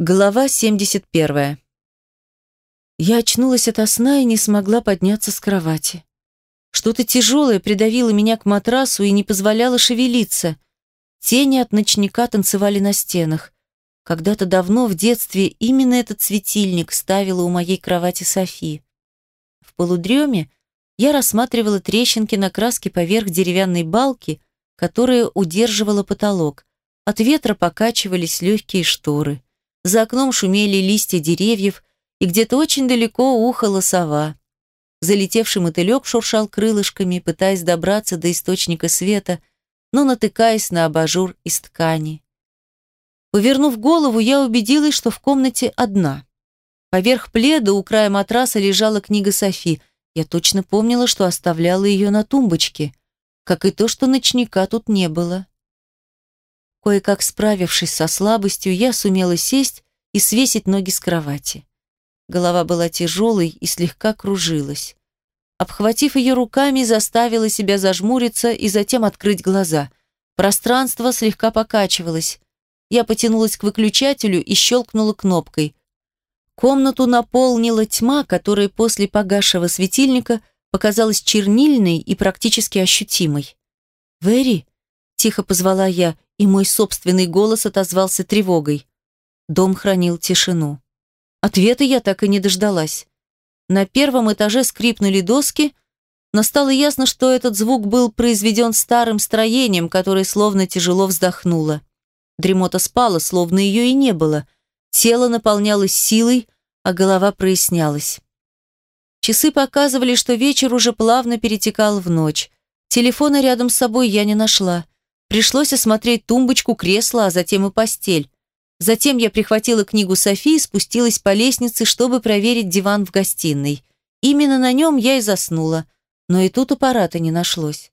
Глава 71. Я очнулась ото сна и не смогла подняться с кровати. Что-то тяжелое придавило меня к матрасу и не позволяло шевелиться. Тени от ночника танцевали на стенах. Когда-то давно, в детстве, именно этот светильник ставила у моей кровати Софи. В полудреме я рассматривала трещинки на краске поверх деревянной балки, которая удерживала потолок. От ветра покачивались легкие шторы. За окном шумели листья деревьев, и где-то очень далеко ухала сова. Залетевший мотылек шуршал крылышками, пытаясь добраться до источника света, но натыкаясь на абажур из ткани. Повернув голову, я убедилась, что в комнате одна. Поверх пледа у края матраса лежала книга Софи. Я точно помнила, что оставляла ее на тумбочке, как и то, что ночника тут не было. Кое-как справившись со слабостью, я сумела сесть и свесить ноги с кровати. Голова была тяжелой и слегка кружилась. Обхватив ее руками, заставила себя зажмуриться и затем открыть глаза. Пространство слегка покачивалось. Я потянулась к выключателю и щелкнула кнопкой. Комнату наполнила тьма, которая после погасшего светильника показалась чернильной и практически ощутимой. «Вэри?» – тихо позвала я, и мой собственный голос отозвался тревогой. Дом хранил тишину. Ответа я так и не дождалась. На первом этаже скрипнули доски, но стало ясно, что этот звук был произведен старым строением, которое словно тяжело вздохнуло. Дремота спала, словно ее и не было. Тело наполнялось силой, а голова прояснялась. Часы показывали, что вечер уже плавно перетекал в ночь. Телефона рядом с собой я не нашла. Пришлось осмотреть тумбочку, кресло, а затем и постель. Затем я прихватила книгу Софии и спустилась по лестнице, чтобы проверить диван в гостиной. Именно на нем я и заснула, но и тут аппарата не нашлось.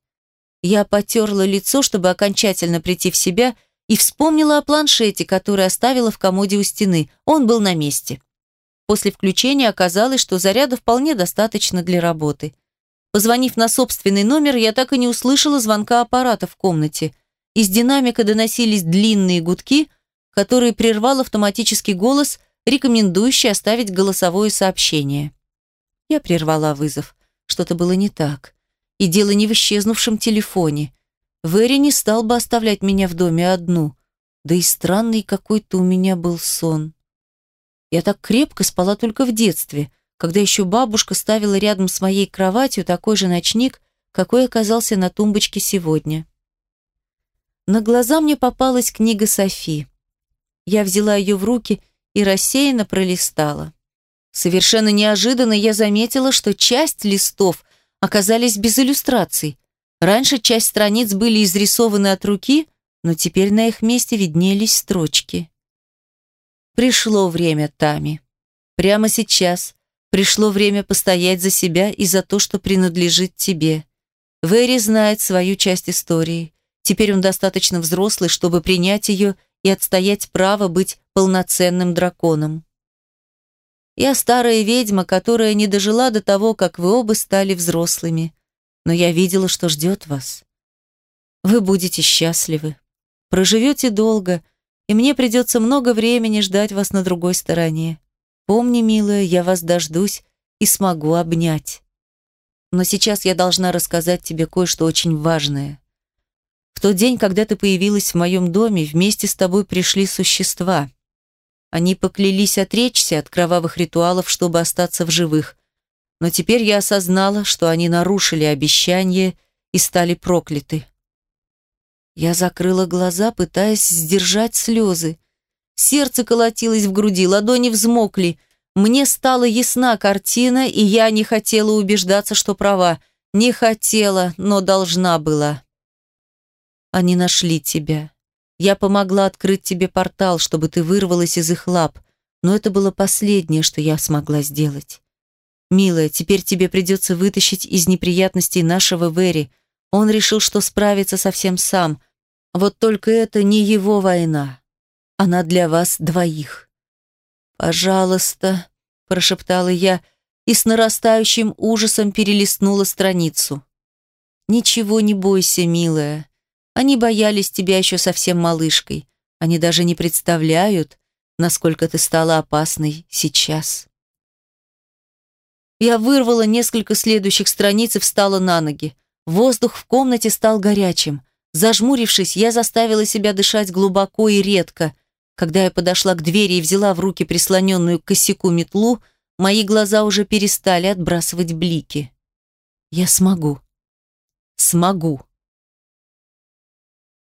Я потерла лицо, чтобы окончательно прийти в себя, и вспомнила о планшете, который оставила в комоде у стены. Он был на месте. После включения оказалось, что заряда вполне достаточно для работы. Позвонив на собственный номер, я так и не услышала звонка аппарата в комнате – из динамика доносились длинные гудки, которые прервал автоматический голос, рекомендующий оставить голосовое сообщение. Я прервала вызов. Что-то было не так. И дело не в исчезнувшем телефоне. Вэри не стал бы оставлять меня в доме одну. Да и странный какой-то у меня был сон. Я так крепко спала только в детстве, когда еще бабушка ставила рядом с моей кроватью такой же ночник, какой оказался на тумбочке сегодня. На глаза мне попалась книга Софи. Я взяла ее в руки и рассеянно пролистала. Совершенно неожиданно я заметила, что часть листов оказались без иллюстраций. Раньше часть страниц были изрисованы от руки, но теперь на их месте виднелись строчки. Пришло время, Тами. Прямо сейчас пришло время постоять за себя и за то, что принадлежит тебе. Вэри знает свою часть истории. Теперь он достаточно взрослый, чтобы принять ее и отстоять право быть полноценным драконом. Я старая ведьма, которая не дожила до того, как вы оба стали взрослыми. Но я видела, что ждет вас. Вы будете счастливы. Проживете долго, и мне придется много времени ждать вас на другой стороне. Помни, милая, я вас дождусь и смогу обнять. Но сейчас я должна рассказать тебе кое-что очень важное. Тот день, когда ты появилась в моем доме, вместе с тобой пришли существа. Они поклялись отречься от кровавых ритуалов, чтобы остаться в живых. Но теперь я осознала, что они нарушили обещание и стали прокляты. Я закрыла глаза, пытаясь сдержать слезы. Сердце колотилось в груди, ладони взмокли. Мне стала ясна картина, и я не хотела убеждаться, что права. Не хотела, но должна была. Они нашли тебя. Я помогла открыть тебе портал, чтобы ты вырвалась из их лап, но это было последнее, что я смогла сделать. Милая, теперь тебе придется вытащить из неприятностей нашего Вэри. Он решил, что справится совсем сам. Вот только это не его война. Она для вас двоих. «Пожалуйста», — прошептала я, и с нарастающим ужасом перелистнула страницу. «Ничего не бойся, милая. Они боялись тебя еще совсем малышкой. Они даже не представляют. насколько ты стала опасной сейчас. Я вырвала несколько следующих страниц и встала на ноги. Воздух в комнате стал горячим. Зажмурившись, я заставила себя дышать глубоко и редко. Когда я подошла к двери и взяла в руки прислоненную к косяку метлу, мои глаза уже перестали отбрасывать блики. Я смогу. Смогу.